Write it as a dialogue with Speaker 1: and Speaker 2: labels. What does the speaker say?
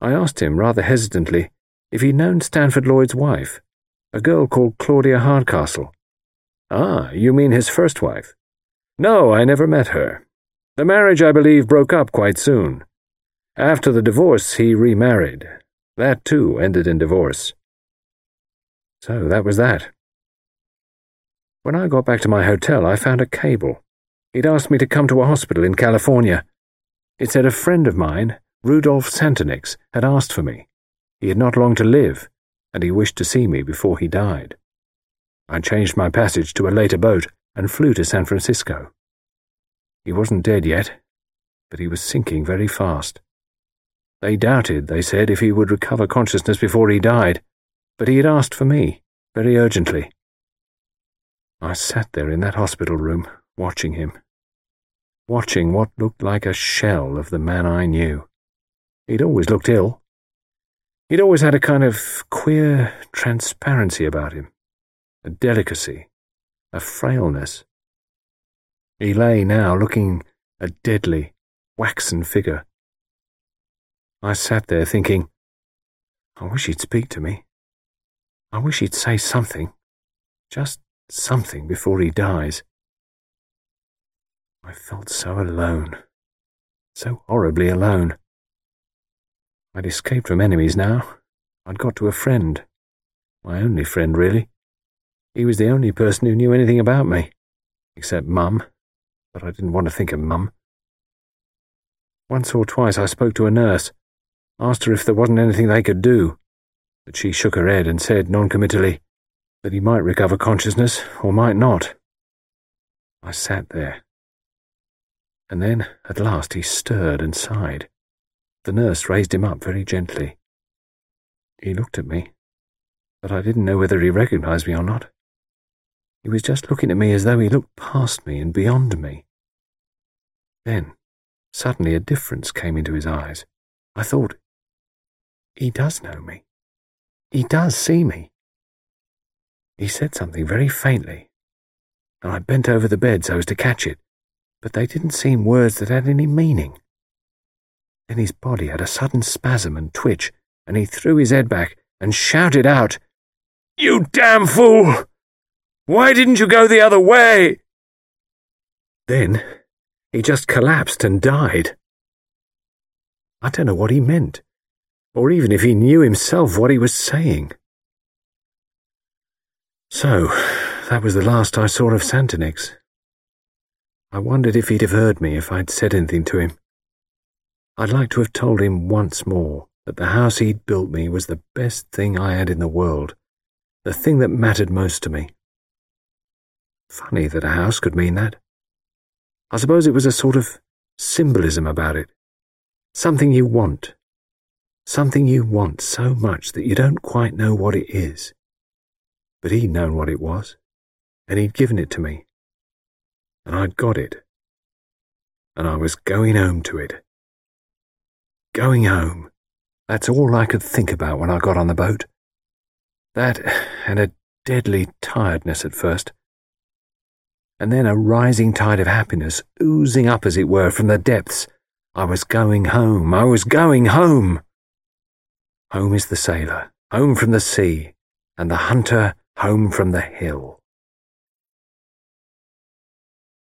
Speaker 1: I asked him rather hesitantly if he'd known Stanford Lloyd's wife, a girl called Claudia Hardcastle. Ah, you mean his first wife? No, I never met her. The marriage, I believe, broke up quite soon. After the divorce, he remarried. That, too, ended in divorce. So that was that. When I got back to my hotel, I found a cable. He'd asked me to come to a hospital in California. It said a friend of mine, Rudolf Santonix, had asked for me. He had not long to live, and he wished to see me before he died. I changed my passage to a later boat and flew to San Francisco. He wasn't dead yet, but he was sinking very fast. They doubted, they said, if he would recover consciousness before he died, but he had asked for me, very urgently. I sat there in that hospital room, watching him, watching what looked like a shell of the man I knew. He'd always looked ill. He'd always had a kind of queer transparency about him, a delicacy, a frailness. He lay now looking a deadly, waxen figure. I sat there thinking, I wish he'd speak to me. I wish he'd say something, just something before he dies. I felt so alone, so horribly alone. I'd escaped from enemies now. I'd got to a friend, my only friend, really. He was the only person who knew anything about me, except Mum, but I didn't want to think of Mum. Once or twice I spoke to a nurse, asked her if there wasn't anything they could do, but she shook her head and said noncommittally that he might recover consciousness or might not. I sat there and then, at last, he stirred and sighed. The nurse raised him up very gently. He looked at me, but I didn't know whether he recognized me or not. He was just looking at me as though he looked past me and beyond me. Then, suddenly, a difference came into his eyes. I thought, he does know me. He does see me. He said something very faintly, and I bent over the bed so as to catch it but they didn't seem words that had any meaning. Then his body had a sudden spasm and twitch, and he threw his head back and shouted out, You damn fool! Why didn't you go the other way? Then he just collapsed and died. I don't know what he meant, or even if he knew himself what he was saying. So, that was the last I saw of Santonix. I wondered if he'd have heard me if I'd said anything to him. I'd like to have told him once more that the house he'd built me was the best thing I had in the world, the thing that mattered most to me. Funny that a house could mean that. I suppose it was a sort of symbolism about it. Something you want. Something you want so much that you don't quite know what it is. But he'd known what it was, and he'd given it to me and I'd got it. And I was going home to it. Going home. That's all I could think about when I got on the boat. That and a deadly tiredness at first. And then a rising tide of happiness oozing up, as it were, from the depths. I was going home. I was going home. Home is the sailor, home from the sea, and the hunter home from the hill.